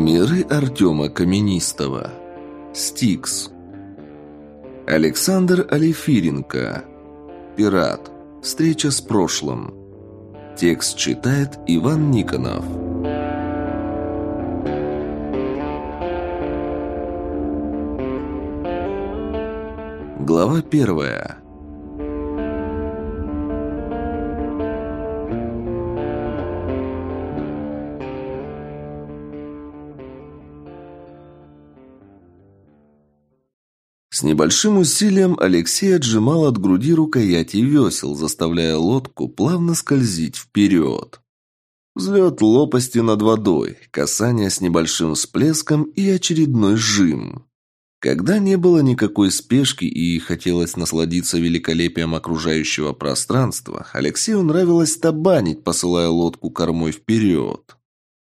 Миры Артема Каменистого. Стикс. Александр Алифиренко. Пират. Встреча с прошлым. Текст читает Иван Никонов. Глава первая. С небольшим усилием Алексей отжимал от груди рукояти весел, заставляя лодку плавно скользить вперед. Взлет лопасти над водой, касание с небольшим всплеском и очередной жим. Когда не было никакой спешки и хотелось насладиться великолепием окружающего пространства, Алексею нравилось табанить, посылая лодку кормой вперед.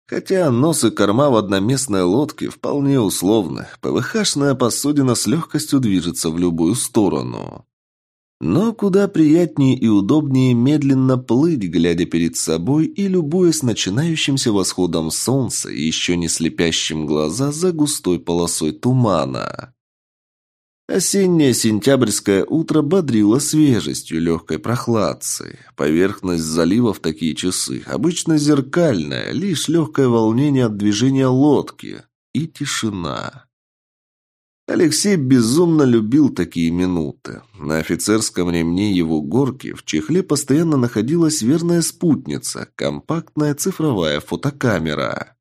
Хотя нос и корма в одноместной лодке вполне условны. ПВХшная посудина с легкостью движется в любую сторону. Но куда приятнее и удобнее медленно плыть, глядя перед собой и любуясь начинающимся восходом солнца еще не слепящим глаза за густой полосой тумана. Осеннее сентябрьское утро бодрило свежестью, легкой прохладцей. Поверхность залива в такие часы обычно зеркальная, лишь легкое волнение от движения лодки. И тишина. Алексей безумно любил такие минуты. На офицерском ремне его горки в чехле постоянно находилась верная спутница, компактная цифровая фотокамера.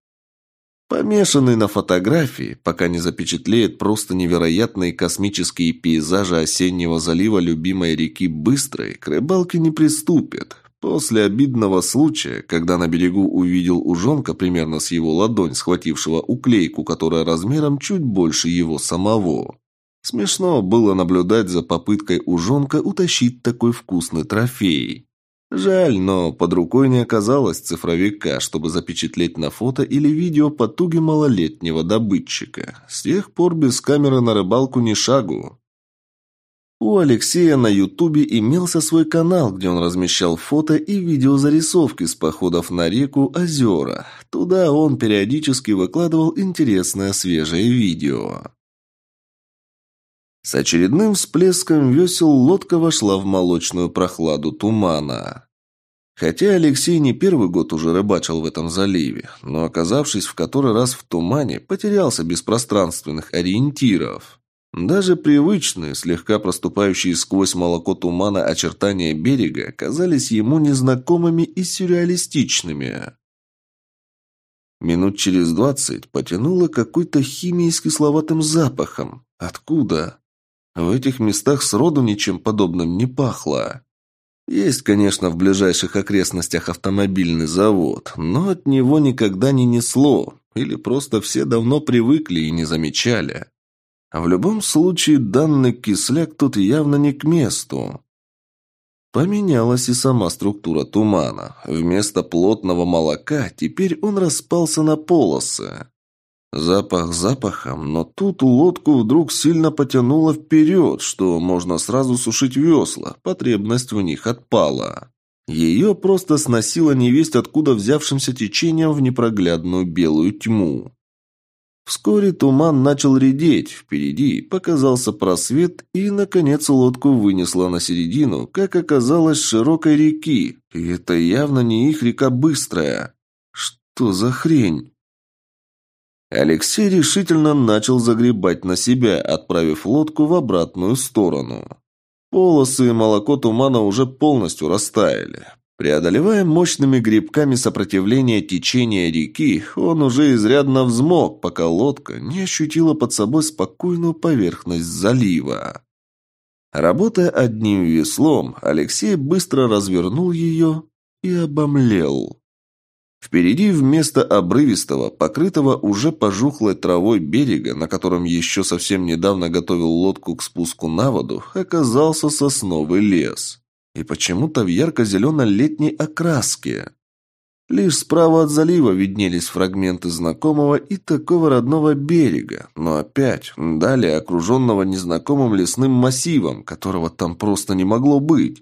Помешанный на фотографии, пока не запечатлеет просто невероятные космические пейзажи осеннего залива любимой реки Быстрой, к рыбалке не приступит. После обидного случая, когда на берегу увидел ужонка примерно с его ладонь, схватившего уклейку, которая размером чуть больше его самого. Смешно было наблюдать за попыткой ужонка утащить такой вкусный трофей. Жаль, но под рукой не оказалось цифровика, чтобы запечатлеть на фото или видео потуги малолетнего добытчика. С тех пор без камеры на рыбалку ни шагу. У Алексея на Ютубе имелся свой канал, где он размещал фото и видеозарисовки с походов на реку Озера. Туда он периодически выкладывал интересное свежее видео. С очередным всплеском весел лодка вошла в молочную прохладу тумана. Хотя Алексей не первый год уже рыбачил в этом заливе, но, оказавшись в который раз в тумане, потерялся без пространственных ориентиров. Даже привычные, слегка проступающие сквозь молоко тумана очертания берега казались ему незнакомыми и сюрреалистичными. Минут через двадцать потянуло какой-то химией с кисловатым запахом. Откуда? В этих местах сроду ничем подобным не пахло. Есть, конечно, в ближайших окрестностях автомобильный завод, но от него никогда не несло, или просто все давно привыкли и не замечали. А в любом случае данный кисляк тут явно не к месту. Поменялась и сама структура тумана. Вместо плотного молока теперь он распался на полосы. Запах запахом, но тут лодку вдруг сильно потянуло вперед, что можно сразу сушить весла, потребность в них отпала. Ее просто сносило невесть откуда взявшимся течением в непроглядную белую тьму. Вскоре туман начал редеть, впереди показался просвет, и, наконец, лодку вынесло на середину, как оказалось, широкой реки. И это явно не их река Быстрая. Что за хрень? Алексей решительно начал загребать на себя, отправив лодку в обратную сторону. Полосы и молоко тумана уже полностью растаяли. Преодолевая мощными грибками сопротивление течения реки, он уже изрядно взмок, пока лодка не ощутила под собой спокойную поверхность залива. Работая одним веслом, Алексей быстро развернул ее и обомлел. Впереди вместо обрывистого, покрытого уже пожухлой травой берега, на котором еще совсем недавно готовил лодку к спуску на воду, оказался сосновый лес. И почему-то в ярко-зелено-летней окраске. Лишь справа от залива виднелись фрагменты знакомого и такого родного берега, но опять, далее окруженного незнакомым лесным массивом, которого там просто не могло быть.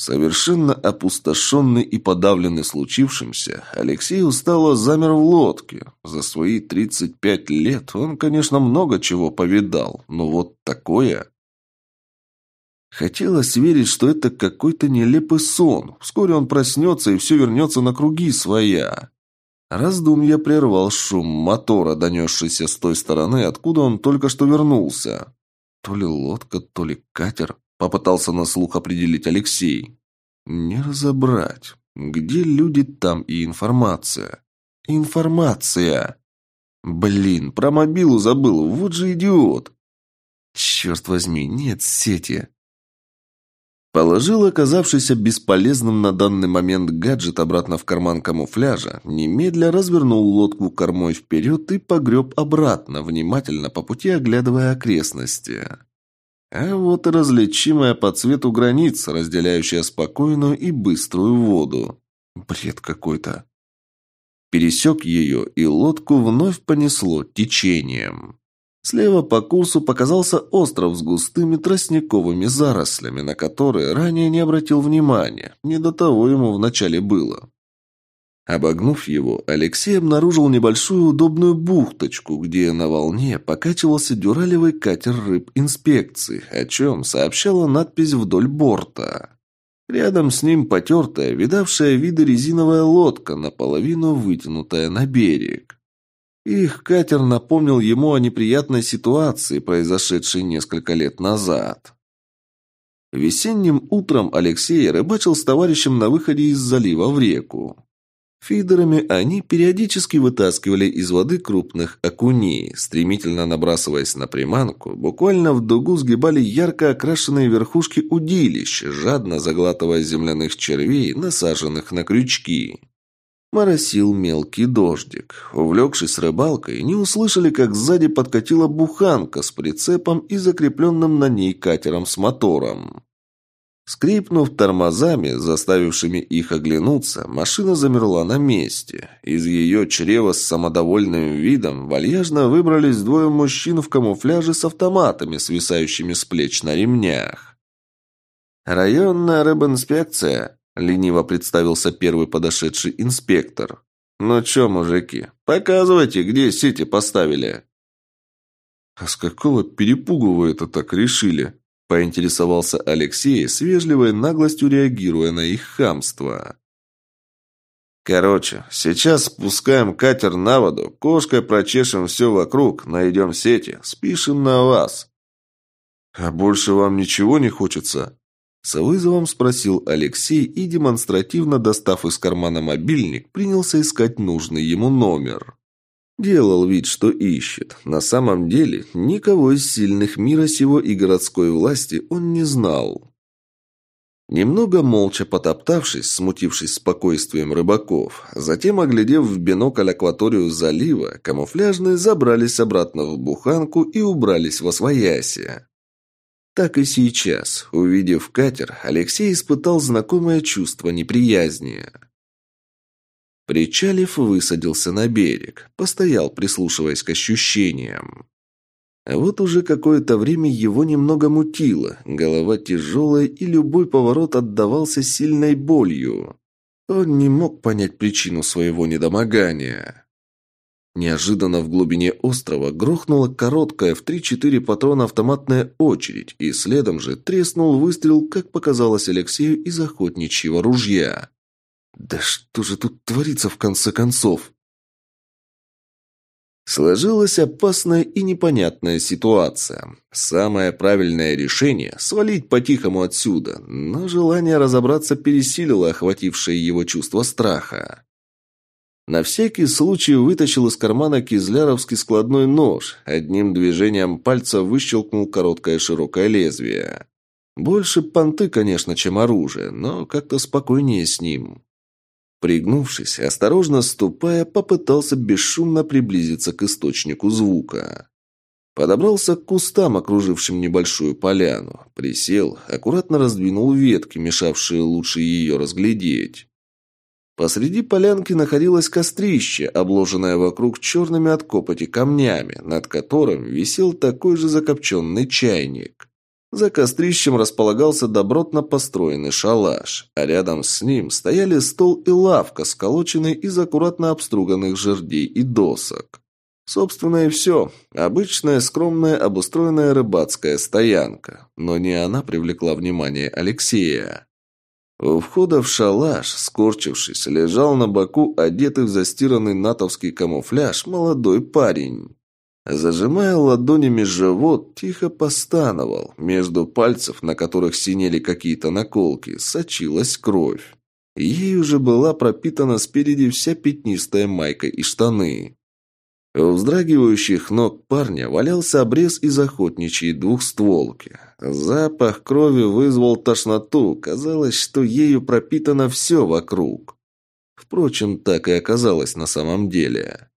Совершенно опустошенный и подавленный случившимся, Алексей устало замер в лодке. За свои 35 лет он, конечно, много чего повидал, но вот такое... Хотелось верить, что это какой-то нелепый сон. Вскоре он проснется, и все вернется на круги своя. Раздумья прервал шум мотора, донесшийся с той стороны, откуда он только что вернулся. То ли лодка, то ли катер. Попытался на слух определить Алексей. Не разобрать. Где люди, там и информация. Информация. Блин, про мобилу забыл, вот же идиот. Черт возьми, нет сети. Положил оказавшийся бесполезным на данный момент гаджет обратно в карман камуфляжа, немедля развернул лодку кормой вперед и погреб обратно, внимательно по пути оглядывая окрестности. А вот и различимая по цвету граница, разделяющая спокойную и быструю воду. Бред какой-то. Пересек ее, и лодку вновь понесло течением. Слева по курсу показался остров с густыми тростниковыми зарослями, на которые ранее не обратил внимания. Не до того ему вначале было. Обогнув его, Алексей обнаружил небольшую удобную бухточку, где на волне покачивался дюралевый катер рыб инспекции, о чем сообщала надпись вдоль борта. Рядом с ним потертая, видавшая виды резиновая лодка, наполовину вытянутая на берег. Их катер напомнил ему о неприятной ситуации, произошедшей несколько лет назад. Весенним утром Алексей рыбачил с товарищем на выходе из залива в реку. Фидерами они периодически вытаскивали из воды крупных окуней, стремительно набрасываясь на приманку, буквально в дугу сгибали ярко окрашенные верхушки удилищ, жадно заглатывая земляных червей, насаженных на крючки. Моросил мелкий дождик. Увлекшись рыбалкой, не услышали, как сзади подкатила буханка с прицепом и закрепленным на ней катером с мотором. Скрипнув тормозами, заставившими их оглянуться, машина замерла на месте. Из ее чрева с самодовольным видом вальяжно выбрались двое мужчин в камуфляже с автоматами, свисающими с плеч на ремнях. «Районная рыбинспекция», — лениво представился первый подошедший инспектор. «Ну чё, мужики, показывайте, где сети поставили». «А с какого перепугу вы это так решили?» Поинтересовался Алексей, с вежливой наглостью реагируя на их хамство. «Короче, сейчас спускаем катер на воду, кошкой прочешем все вокруг, найдем сети, спишем на вас». «А больше вам ничего не хочется?» С вызовом спросил Алексей и, демонстративно достав из кармана мобильник, принялся искать нужный ему номер. Делал вид, что ищет. На самом деле, никого из сильных мира сего и городской власти он не знал. Немного молча потоптавшись, смутившись спокойствием рыбаков, затем, оглядев в бинокль акваторию залива, камуфляжные забрались обратно в буханку и убрались во свояси. Так и сейчас, увидев катер, Алексей испытал знакомое чувство неприязни. Причалив, высадился на берег, постоял, прислушиваясь к ощущениям. Вот уже какое-то время его немного мутило, голова тяжелая, и любой поворот отдавался сильной болью. Он не мог понять причину своего недомогания. Неожиданно в глубине острова грохнула короткая в 3-4 патрона автоматная очередь, и следом же треснул выстрел, как показалось Алексею, из охотничьего ружья. Да что же тут творится в конце концов? Сложилась опасная и непонятная ситуация. Самое правильное решение – свалить по-тихому отсюда, но желание разобраться пересилило охватившее его чувство страха. На всякий случай вытащил из кармана кизляровский складной нож, одним движением пальца выщелкнул короткое широкое лезвие. Больше понты, конечно, чем оружие, но как-то спокойнее с ним. Пригнувшись, осторожно ступая, попытался бесшумно приблизиться к источнику звука. Подобрался к кустам, окружившим небольшую поляну. Присел, аккуратно раздвинул ветки, мешавшие лучше ее разглядеть. Посреди полянки находилось кострище, обложенное вокруг черными от копоти камнями, над которым висел такой же закопченный чайник. За кострищем располагался добротно построенный шалаш, а рядом с ним стояли стол и лавка, сколоченные из аккуратно обструганных жердей и досок. Собственно и все. Обычная, скромная, обустроенная рыбацкая стоянка. Но не она привлекла внимание Алексея. У входа в шалаш, скорчившись, лежал на боку одетый в застиранный натовский камуфляж молодой парень. Зажимая ладонями живот, тихо постановал. Между пальцев, на которых синели какие-то наколки, сочилась кровь. Ей уже была пропитана спереди вся пятнистая майка и штаны. У вздрагивающих ног парня валялся обрез из охотничьей двухстволки. Запах крови вызвал тошноту, казалось, что ею пропитано все вокруг. Впрочем, так и оказалось на самом деле.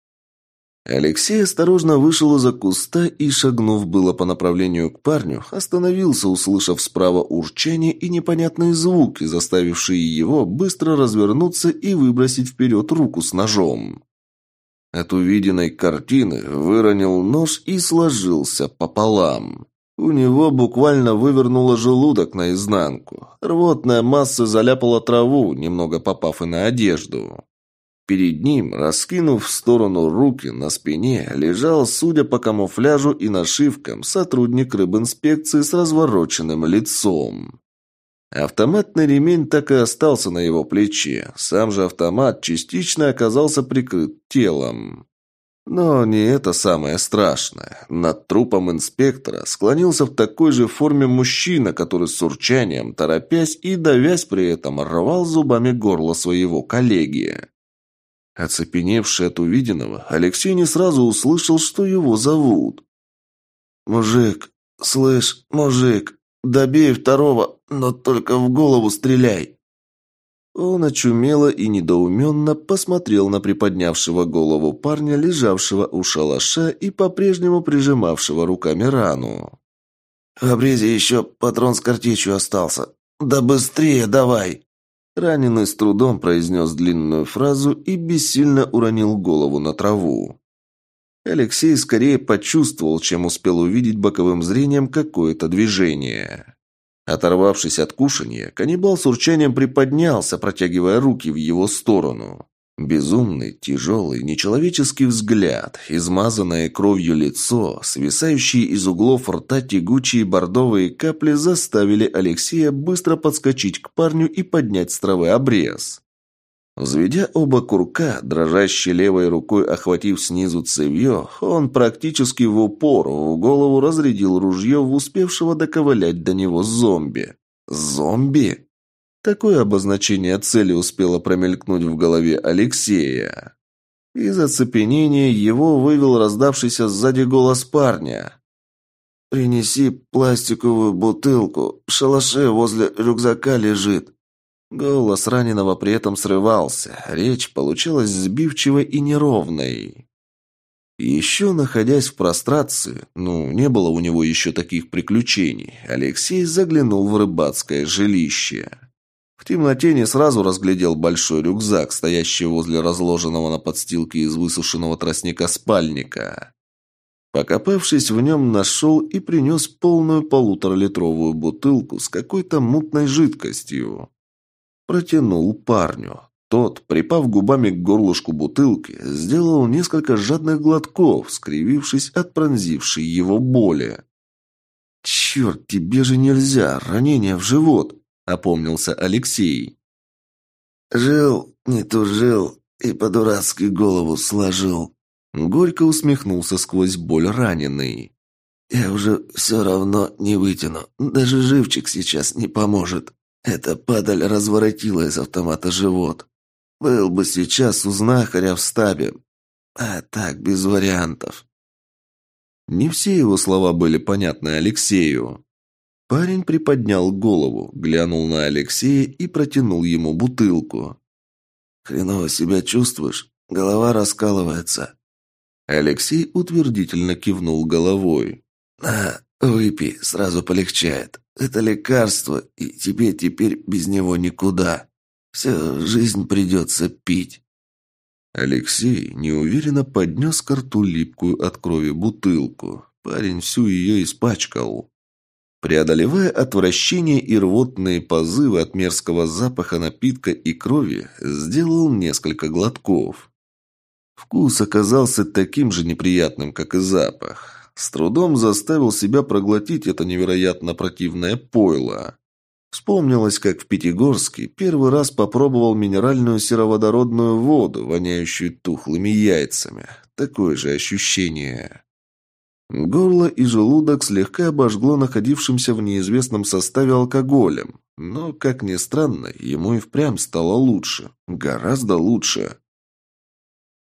Алексей осторожно вышел из-за куста и, шагнув было по направлению к парню, остановился, услышав справа урчание и непонятные звуки, заставившие его быстро развернуться и выбросить вперед руку с ножом. От увиденной картины выронил нож и сложился пополам. У него буквально вывернуло желудок наизнанку. Рвотная масса заляпала траву, немного попав и на одежду. Перед ним, раскинув в сторону руки на спине, лежал, судя по камуфляжу и нашивкам, сотрудник рыбинспекции с развороченным лицом. Автоматный ремень так и остался на его плече. Сам же автомат частично оказался прикрыт телом. Но не это самое страшное. Над трупом инспектора склонился в такой же форме мужчина, который с урчанием, торопясь и давясь при этом, рвал зубами горло своего коллеги. Оцепеневший от увиденного, Алексей не сразу услышал, что его зовут. «Мужик, слышь, мужик, добей второго, но только в голову стреляй!» Он очумело и недоуменно посмотрел на приподнявшего голову парня, лежавшего у шалаша и по-прежнему прижимавшего руками рану. «В обрезе еще патрон с картечью остался. Да быстрее давай!» Раненый с трудом произнес длинную фразу и бессильно уронил голову на траву. Алексей скорее почувствовал, чем успел увидеть боковым зрением какое-то движение. Оторвавшись от кушанья, каннибал с урчанием приподнялся, протягивая руки в его сторону. Безумный, тяжелый, нечеловеческий взгляд, измазанное кровью лицо, свисающие из углов рта тягучие бордовые капли заставили Алексея быстро подскочить к парню и поднять с травы обрез. Взведя оба курка, дрожащей левой рукой охватив снизу цевье, он практически в упор в голову разрядил ружье в успевшего доковылять до него зомби. Зомби? Такое обозначение цели успело промелькнуть в голове Алексея. Из оцепенения его вывел раздавшийся сзади голос парня. «Принеси пластиковую бутылку, в шалаше возле рюкзака лежит». Голос раненого при этом срывался, речь получилась сбивчивой и неровной. Еще находясь в прострации, ну, не было у него еще таких приключений, Алексей заглянул в рыбацкое жилище. В темноте не сразу разглядел большой рюкзак, стоящий возле разложенного на подстилке из высушенного тростника спальника. Покопавшись в нем, нашел и принес полную полуторалитровую бутылку с какой-то мутной жидкостью. Протянул парню. Тот, припав губами к горлышку бутылки, сделал несколько жадных глотков, скривившись от пронзившей его боли. «Черт, тебе же нельзя! Ранение в живот!» – опомнился Алексей. «Жил, не тужил и по-дурацки голову сложил». Горько усмехнулся сквозь боль раненый. «Я уже все равно не вытяну. Даже живчик сейчас не поможет. Эта падаль разворотила из автомата живот. Был бы сейчас у знахаря в стабе. А так, без вариантов. Не все его слова были понятны Алексею. Парень приподнял голову, глянул на Алексея и протянул ему бутылку. «Хреново себя чувствуешь? Голова раскалывается». Алексей утвердительно кивнул головой. «На, выпей, сразу полегчает». Это лекарство, и тебе теперь без него никуда. Всю жизнь придется пить». Алексей неуверенно поднес к рту липкую от крови бутылку. Парень всю ее испачкал. Преодолевая отвращение и рвотные позывы от мерзкого запаха напитка и крови, сделал несколько глотков. Вкус оказался таким же неприятным, как и запах. С трудом заставил себя проглотить это невероятно противное пойло. Вспомнилось, как в Пятигорске первый раз попробовал минеральную сероводородную воду, воняющую тухлыми яйцами. Такое же ощущение. Горло и желудок слегка обожгло находившимся в неизвестном составе алкоголем. Но, как ни странно, ему и впрямь стало лучше. Гораздо лучше.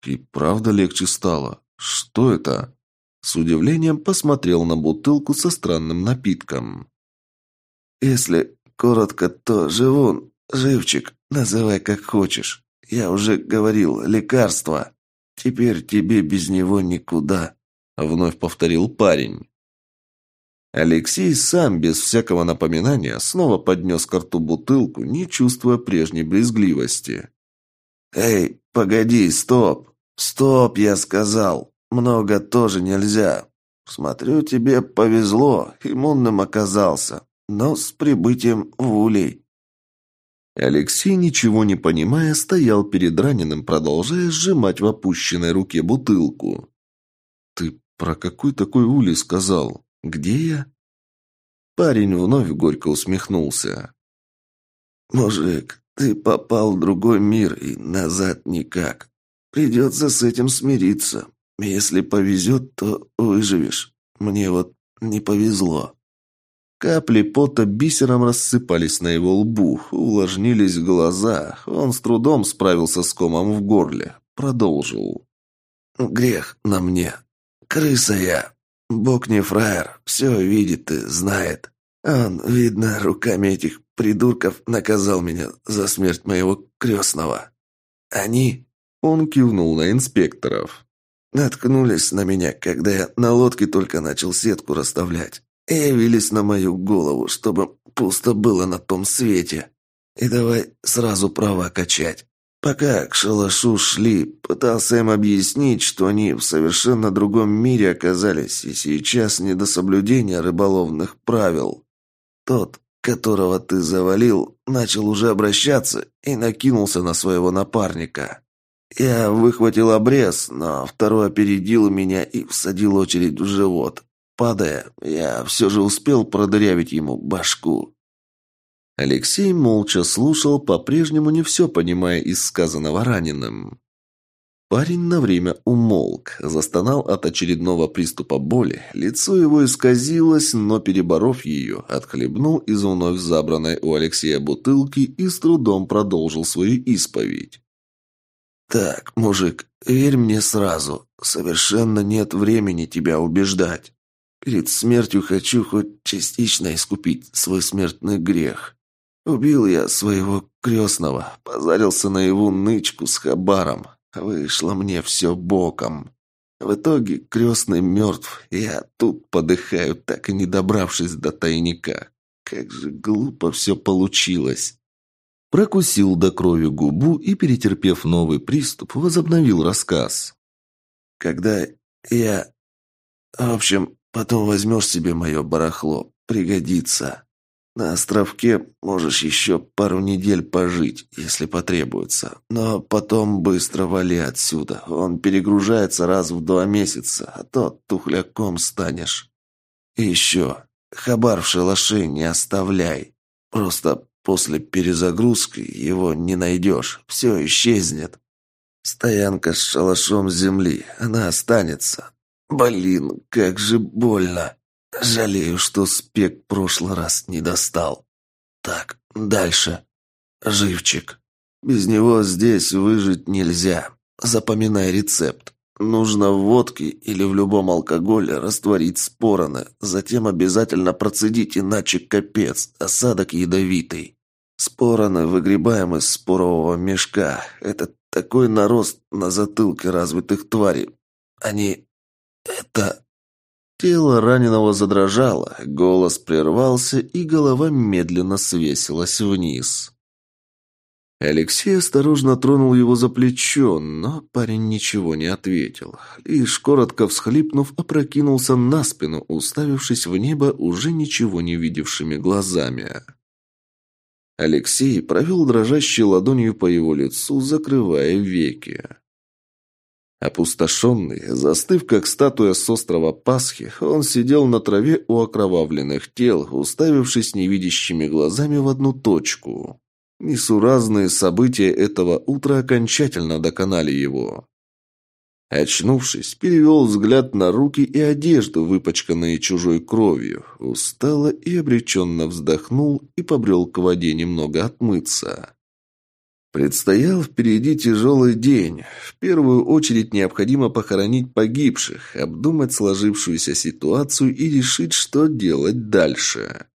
И правда легче стало. Что это? С удивлением посмотрел на бутылку со странным напитком. Если Коротко то живун, живчик, называй как хочешь. Я уже говорил, лекарство. Теперь тебе без него никуда», — вновь повторил парень. Алексей сам, без всякого напоминания, снова поднес к рту бутылку, не чувствуя прежней брезгливости. «Эй, погоди, стоп! Стоп, я сказал! Много тоже нельзя. Смотрю, тебе повезло, иммунным оказался но с прибытием в Улей». Алексей, ничего не понимая, стоял перед раненым, продолжая сжимать в опущенной руке бутылку. «Ты про какой такой Улей сказал? Где я?» Парень вновь горько усмехнулся. «Мужик, ты попал в другой мир и назад никак. Придется с этим смириться. Если повезет, то выживешь. Мне вот не повезло». Капли пота бисером рассыпались на его лбу, увлажнились глаза. Он с трудом справился с комом в горле. Продолжил. «Грех на мне. Крыса я. Бог не фраер, все видит и знает. Он, видно, руками этих придурков наказал меня за смерть моего крестного. Они...» Он кивнул на инспекторов. «Наткнулись на меня, когда я на лодке только начал сетку расставлять и явились на мою голову, чтобы пусто было на том свете. И давай сразу права качать. Пока к шалашу шли, пытался им объяснить, что они в совершенно другом мире оказались, и сейчас не до соблюдения рыболовных правил. Тот, которого ты завалил, начал уже обращаться и накинулся на своего напарника. Я выхватил обрез, но второй опередил меня и всадил очередь в живот. Падая, я все же успел продырявить ему башку. Алексей молча слушал, по-прежнему не все понимая из сказанного раненым. Парень на время умолк, застонал от очередного приступа боли, лицо его исказилось, но, переборов ее, отхлебнул из вновь забранной у Алексея бутылки и с трудом продолжил свою исповедь. «Так, мужик, верь мне сразу, совершенно нет времени тебя убеждать. Перед смертью хочу хоть частично искупить свой смертный грех. Убил я своего крестного, позарился на его нычку с хабаром. Вышло мне все боком. В итоге крестный мертв, я тут подыхаю, так и не добравшись до тайника. Как же глупо все получилось. Прокусил до крови губу и, перетерпев новый приступ, возобновил рассказ. Когда я... В общем, Потом возьмешь себе мое барахло. Пригодится. На островке можешь еще пару недель пожить, если потребуется. Но потом быстро вали отсюда. Он перегружается раз в два месяца, а то тухляком станешь. И еще. Хабар в шалаше не оставляй. Просто после перезагрузки его не найдешь. Все исчезнет. Стоянка с шалашом земли. Она останется. Блин, как же больно. Жалею, что спек прошлый раз не достал. Так, дальше. Живчик. Без него здесь выжить нельзя. Запоминай рецепт. Нужно в водке или в любом алкоголе растворить спороны, затем обязательно процедить, иначе капец, осадок ядовитый. Спороны выгребаем из спорового мешка. Это такой нарост на затылке развитых тварей. Они «Это...» Тело раненого задрожало, голос прервался, и голова медленно свесилась вниз. Алексей осторожно тронул его за плечо, но парень ничего не ответил. Лишь коротко всхлипнув, опрокинулся на спину, уставившись в небо уже ничего не видевшими глазами. Алексей провел дрожащей ладонью по его лицу, закрывая веки. Опустошенный, застыв как статуя с острова Пасхи, он сидел на траве у окровавленных тел, уставившись невидящими глазами в одну точку. Несуразные события этого утра окончательно доконали его. Очнувшись, перевел взгляд на руки и одежду, выпачканные чужой кровью, устало и обреченно вздохнул и побрел к воде немного отмыться. Предстоял впереди тяжелый день. В первую очередь необходимо похоронить погибших, обдумать сложившуюся ситуацию и решить, что делать дальше.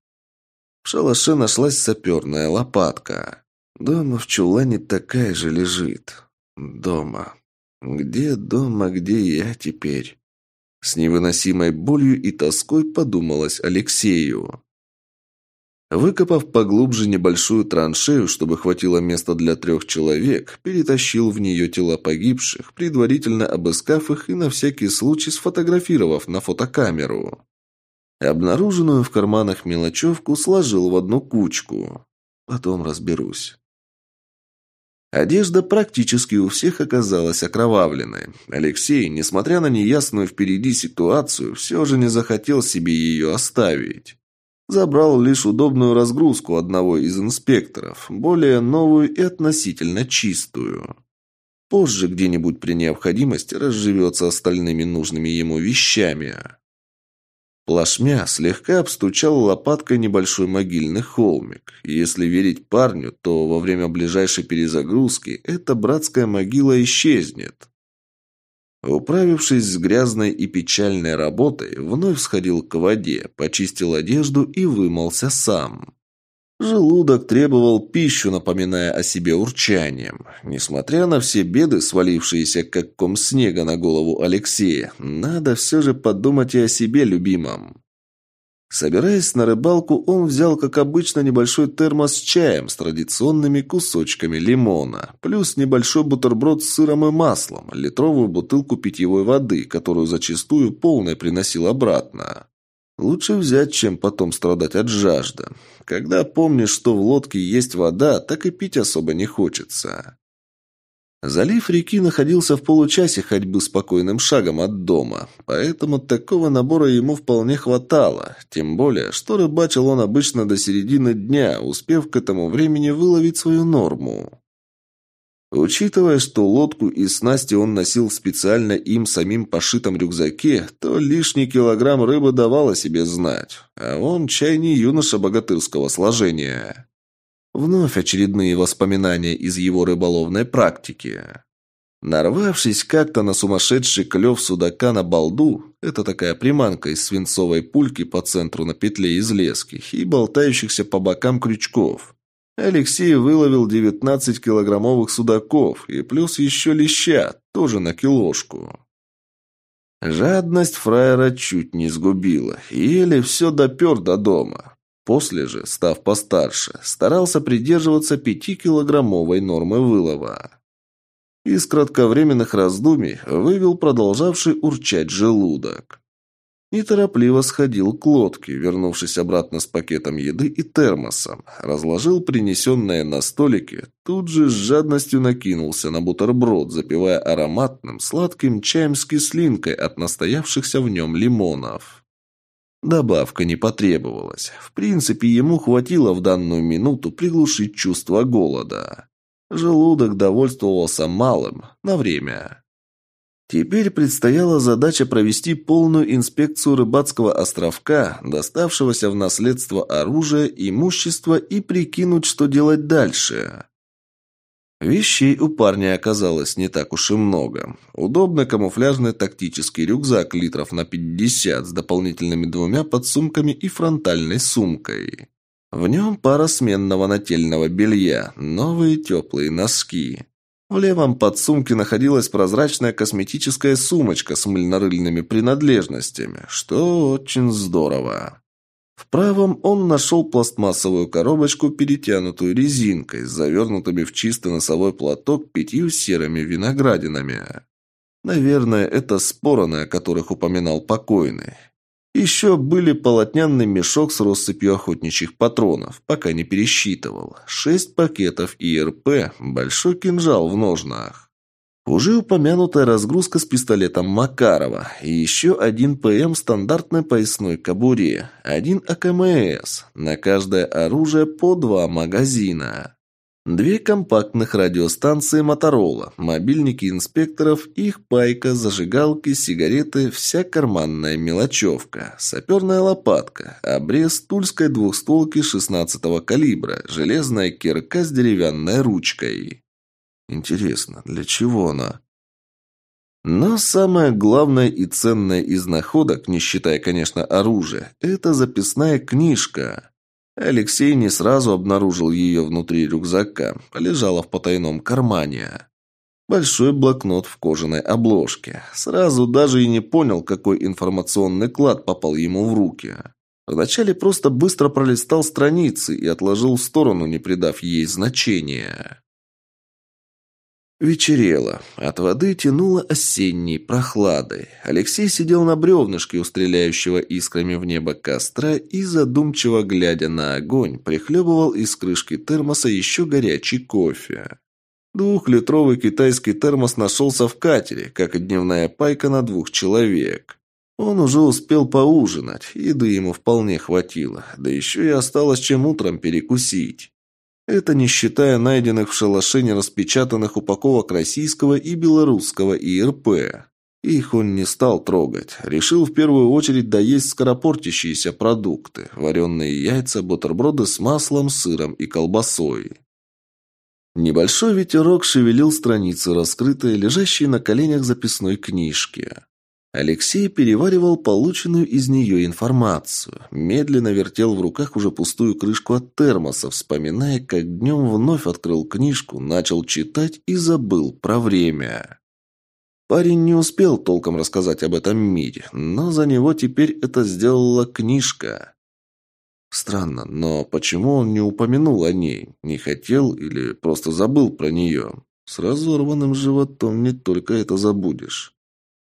В шалаше нашлась саперная лопатка. Дома в чулане такая же лежит. Дома. Где дома, где я теперь? С невыносимой болью и тоской подумалось Алексею. Выкопав поглубже небольшую траншею, чтобы хватило места для трех человек, перетащил в нее тела погибших, предварительно обыскав их и на всякий случай сфотографировав на фотокамеру. Обнаруженную в карманах мелочевку сложил в одну кучку. Потом разберусь. Одежда практически у всех оказалась окровавленной. Алексей, несмотря на неясную впереди ситуацию, все же не захотел себе ее оставить. Забрал лишь удобную разгрузку одного из инспекторов, более новую и относительно чистую. Позже где-нибудь при необходимости разживется остальными нужными ему вещами. Плашмя слегка обстучал лопаткой небольшой могильный холмик. если верить парню, то во время ближайшей перезагрузки эта братская могила исчезнет. Управившись с грязной и печальной работой, вновь сходил к воде, почистил одежду и вымылся сам. Желудок требовал пищу, напоминая о себе урчанием. Несмотря на все беды, свалившиеся как ком снега на голову Алексея, надо все же подумать и о себе любимом. Собираясь на рыбалку, он взял, как обычно, небольшой термос с чаем с традиционными кусочками лимона, плюс небольшой бутерброд с сыром и маслом, литровую бутылку питьевой воды, которую зачастую полной приносил обратно. Лучше взять, чем потом страдать от жажды. Когда помнишь, что в лодке есть вода, так и пить особо не хочется. Залив реки находился в получасе ходьбы спокойным шагом от дома, поэтому такого набора ему вполне хватало, тем более, что рыбачил он обычно до середины дня, успев к этому времени выловить свою норму. Учитывая, что лодку и снасти он носил в специально им самим пошитом рюкзаке, то лишний килограмм рыбы давал о себе знать, а он чай не юноша богатырского сложения. Вновь очередные воспоминания из его рыболовной практики. Нарвавшись как-то на сумасшедший клев судака на балду, это такая приманка из свинцовой пульки по центру на петле из лески и болтающихся по бокам крючков. Алексей выловил 19 килограммовых судаков и плюс еще леща, тоже на килошку. Жадность фраера чуть не сгубила, еле все допер до дома. После же, став постарше, старался придерживаться пятикилограммовой нормы вылова. Из кратковременных раздумий вывел продолжавший урчать желудок. Неторопливо сходил к лодке, вернувшись обратно с пакетом еды и термосом, разложил принесенное на столике, тут же с жадностью накинулся на бутерброд, запивая ароматным, сладким чаем с кислинкой от настоявшихся в нем лимонов. Добавка не потребовалась. В принципе, ему хватило в данную минуту приглушить чувство голода. Желудок довольствовался малым на время. Теперь предстояла задача провести полную инспекцию рыбацкого островка, доставшегося в наследство оружия, имущества и прикинуть, что делать дальше. Вещей у парня оказалось не так уж и много. Удобный камуфляжный тактический рюкзак литров на 50 с дополнительными двумя подсумками и фронтальной сумкой. В нем пара сменного нательного белья, новые теплые носки. В левом подсумке находилась прозрачная косметическая сумочка с мыльно-рыльными принадлежностями, что очень здорово. В правом он нашел пластмассовую коробочку, перетянутую резинкой, с завернутыми в чистый носовой платок пятью серыми виноградинами. Наверное, это спороны, о которых упоминал покойный. Еще были полотняный мешок с россыпью охотничьих патронов, пока не пересчитывал. Шесть пакетов ИРП, большой кинжал в ножнах. Уже упомянутая разгрузка с пистолетом Макарова и еще один ПМ стандартной поясной кобуре, один АКМС, на каждое оружие по два магазина. Две компактных радиостанции «Моторола», мобильники инспекторов, их пайка, зажигалки, сигареты, вся карманная мелочевка, саперная лопатка, обрез тульской двухстволки 16-го калибра, железная кирка с деревянной ручкой. Интересно, для чего она? Но самое главное и ценное из находок, не считая, конечно, оружия, это записная книжка. Алексей не сразу обнаружил ее внутри рюкзака, лежала в потайном кармане. Большой блокнот в кожаной обложке. Сразу даже и не понял, какой информационный клад попал ему в руки. Вначале просто быстро пролистал страницы и отложил в сторону, не придав ей значения. Вечерело. От воды тянуло осенней прохладой. Алексей сидел на бревнышке, устреляющего искрами в небо костра, и, задумчиво глядя на огонь, прихлебывал из крышки термоса еще горячий кофе. Двухлитровый китайский термос нашелся в катере, как и дневная пайка на двух человек. Он уже успел поужинать, еды ему вполне хватило, да еще и осталось чем утром перекусить. Это не считая найденных в шалаше нераспечатанных упаковок российского и белорусского ИРП. Их он не стал трогать. Решил в первую очередь доесть скоропортящиеся продукты. Вареные яйца, бутерброды с маслом, сыром и колбасой. Небольшой ветерок шевелил страницы, раскрытые, лежащие на коленях записной книжки. Алексей переваривал полученную из нее информацию. Медленно вертел в руках уже пустую крышку от термоса, вспоминая, как днем вновь открыл книжку, начал читать и забыл про время. Парень не успел толком рассказать об этом мире, но за него теперь это сделала книжка. Странно, но почему он не упомянул о ней? Не хотел или просто забыл про нее? С разорванным животом не только это забудешь.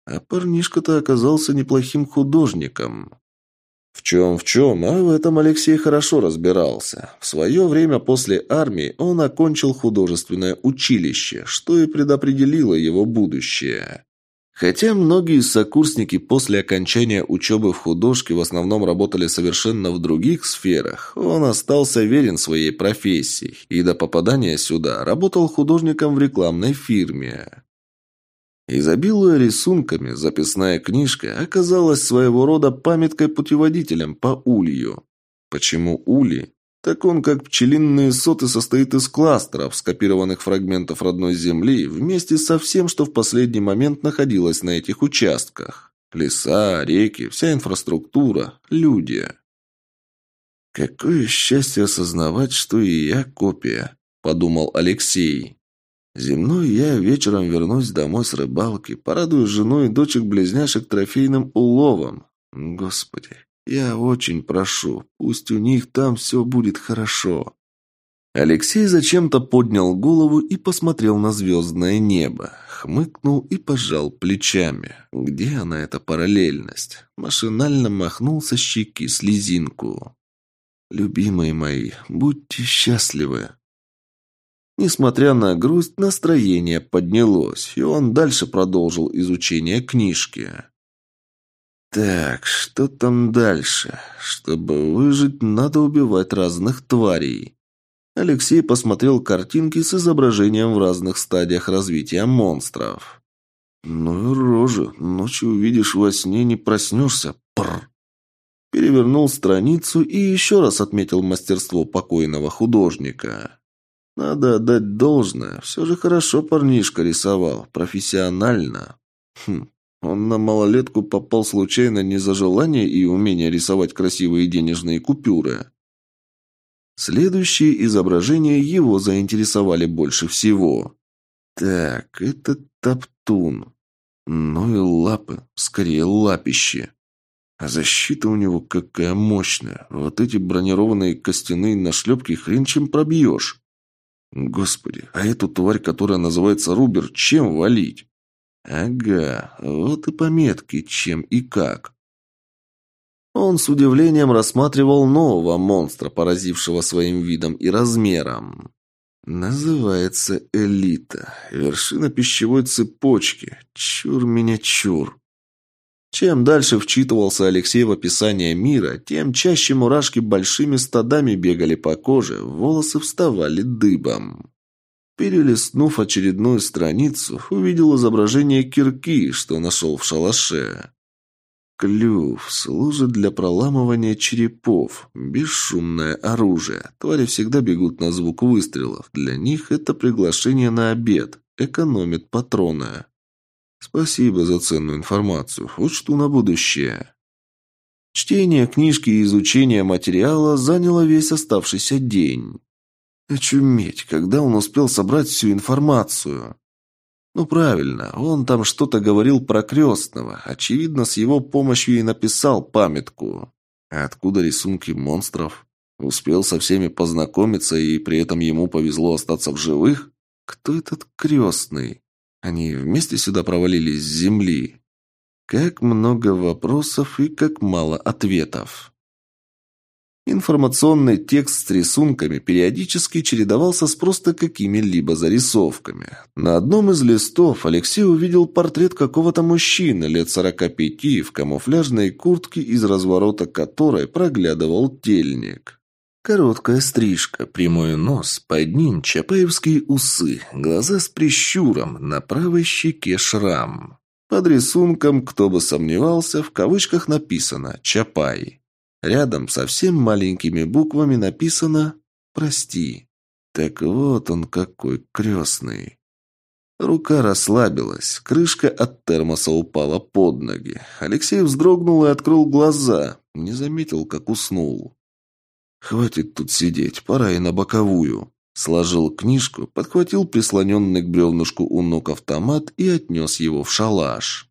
А парнишка-то оказался неплохим художником. В чем в чем, а в этом Алексей хорошо разбирался. В свое время после армии он окончил художественное училище, что и предопределило его будущее. Хотя многие сокурсники после окончания учебы в художке в основном работали совершенно в других сферах, он остался верен своей профессии и до попадания сюда работал художником в рекламной фирме. Изобилуя рисунками, записная книжка оказалась своего рода памяткой-путеводителем по улью. Почему ули? Так он, как пчелиные соты, состоит из кластеров, скопированных фрагментов родной земли, вместе со всем, что в последний момент находилось на этих участках. Леса, реки, вся инфраструктура, люди. «Какое счастье осознавать, что и я копия», – подумал Алексей. Земной я вечером вернусь домой с рыбалки, порадую жену и дочек-близняшек трофейным уловом. Господи, я очень прошу, пусть у них там все будет хорошо. Алексей зачем-то поднял голову и посмотрел на звездное небо, хмыкнул и пожал плечами. Где она, эта параллельность? Машинально махнул со щеки слезинку. «Любимые мои, будьте счастливы!» Несмотря на грусть, настроение поднялось, и он дальше продолжил изучение книжки. Так, что там дальше? Чтобы выжить, надо убивать разных тварей. Алексей посмотрел картинки с изображением в разных стадиях развития монстров. Ну и рожа, ночью увидишь во сне, не проснешься. Пр. Перевернул страницу и еще раз отметил мастерство покойного художника. Надо отдать должное. Все же хорошо парнишка рисовал. Профессионально. Хм, он на малолетку попал случайно не за желание и умение рисовать красивые денежные купюры. Следующие изображения его заинтересовали больше всего. Так, это топтун. Ну и лапы, скорее лапищи. А защита у него какая мощная. Вот эти бронированные костяные нашлепки хрен чем пробьешь. Господи, а эту тварь, которая называется Рубер, чем валить? Ага, вот и пометки, чем и как. Он с удивлением рассматривал нового монстра, поразившего своим видом и размером. Называется элита. Вершина пищевой цепочки. Чур меня чур. Чем дальше вчитывался Алексей в описание мира, тем чаще мурашки большими стадами бегали по коже, волосы вставали дыбом. Перелистнув очередную страницу, увидел изображение кирки, что нашел в шалаше. Клюв служит для проламывания черепов. Бесшумное оружие. Твари всегда бегут на звук выстрелов. Для них это приглашение на обед. Экономит патроны. Спасибо за ценную информацию. Учту на будущее. Чтение книжки и изучение материала заняло весь оставшийся день. Очуметь, когда он успел собрать всю информацию? Ну правильно, он там что-то говорил про крестного. Очевидно, с его помощью и написал памятку. А откуда рисунки монстров? Успел со всеми познакомиться, и при этом ему повезло остаться в живых? Кто этот крестный? Они вместе сюда провалились с земли. Как много вопросов и как мало ответов. Информационный текст с рисунками периодически чередовался с просто какими-либо зарисовками. На одном из листов Алексей увидел портрет какого-то мужчины лет 45 в камуфляжной куртке, из разворота которой проглядывал тельник. Короткая стрижка, прямой нос, под ним чапаевские усы, глаза с прищуром, на правой щеке шрам. Под рисунком, кто бы сомневался, в кавычках написано «Чапай». Рядом совсем маленькими буквами написано «Прости». Так вот он какой крестный. Рука расслабилась, крышка от термоса упала под ноги. Алексей вздрогнул и открыл глаза, не заметил, как уснул. «Хватит тут сидеть, пора и на боковую». Сложил книжку, подхватил прислоненный к бревнышку у ног автомат и отнес его в шалаш.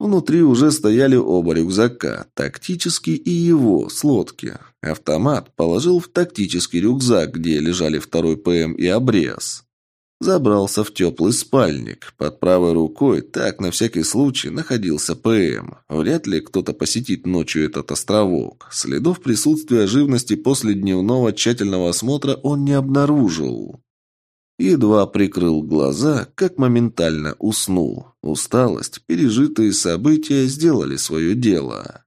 Внутри уже стояли оба рюкзака, тактический и его, с лодки. Автомат положил в тактический рюкзак, где лежали второй ПМ и обрез. Забрался в теплый спальник. Под правой рукой, так на всякий случай, находился ПМ. Вряд ли кто-то посетит ночью этот островок. Следов присутствия живности после дневного тщательного осмотра он не обнаружил. Едва прикрыл глаза, как моментально уснул. Усталость, пережитые события сделали свое дело.